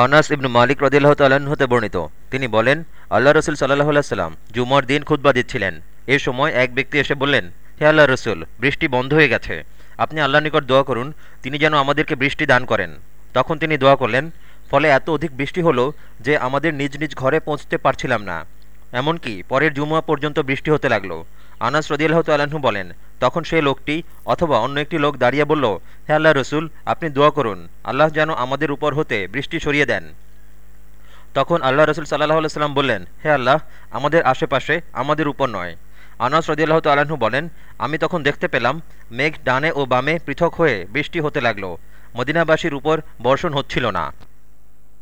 আনাস ইবনু মালিক রদিল্লাহ তাল্লাহ্ন হতে বর্ণিত। তিনি বলেন আল্লাহ রসুল সাল্লাহ সাল্লাম জুমার দিন খুতবা দিচ্ছিলেন এ সময় এক ব্যক্তি এসে বললেন, হে আল্লাহ রসুল, বৃষ্টি বন্ধ হয়ে গেছে। আপনি আল্লাহর নিকট দোয়া করুন, তিনি যেন আমাদেরকে বৃষ্টি দান করেন। তখন তিনি দোয়া করলেন, ফলে এত অধিক বৃষ্টি হলো যে আমাদের নিজ নিজ ঘরে পৌঁছতে পারছিলাম না। এমনকি পরের জুমুয়া পর্যন্ত বৃষ্টি হতে লাগল। আনাস রদিয়াল্লাহ তাল্লাহ্ন বলেন তখন সেই লোকটি অথবা অন্য একটি লোক দাঁড়িয়ে বলল, হে আল্লাহ রসুল, আপনি দোয়া করুন। আল্লাহ যেন আমাদের উপর হতে বৃষ্টি সরিয়ে দেন। তখন আল্লাহ রসুল সাল্লাহ সাল্লাম বললেন, হে আল্লাহ, আমাদের আশেপাশে আমাদের উপর নয়। আনাস রদিয়াল্লাহ তাল্লাহ্ন বলেন, আমি তখন দেখতে পেলাম, মেঘ ডানে ও বামে পৃথক হয়ে বৃষ্টি হতে লাগল। মদিনাবাসীর উপর বর্ষণ হচ্ছিল না।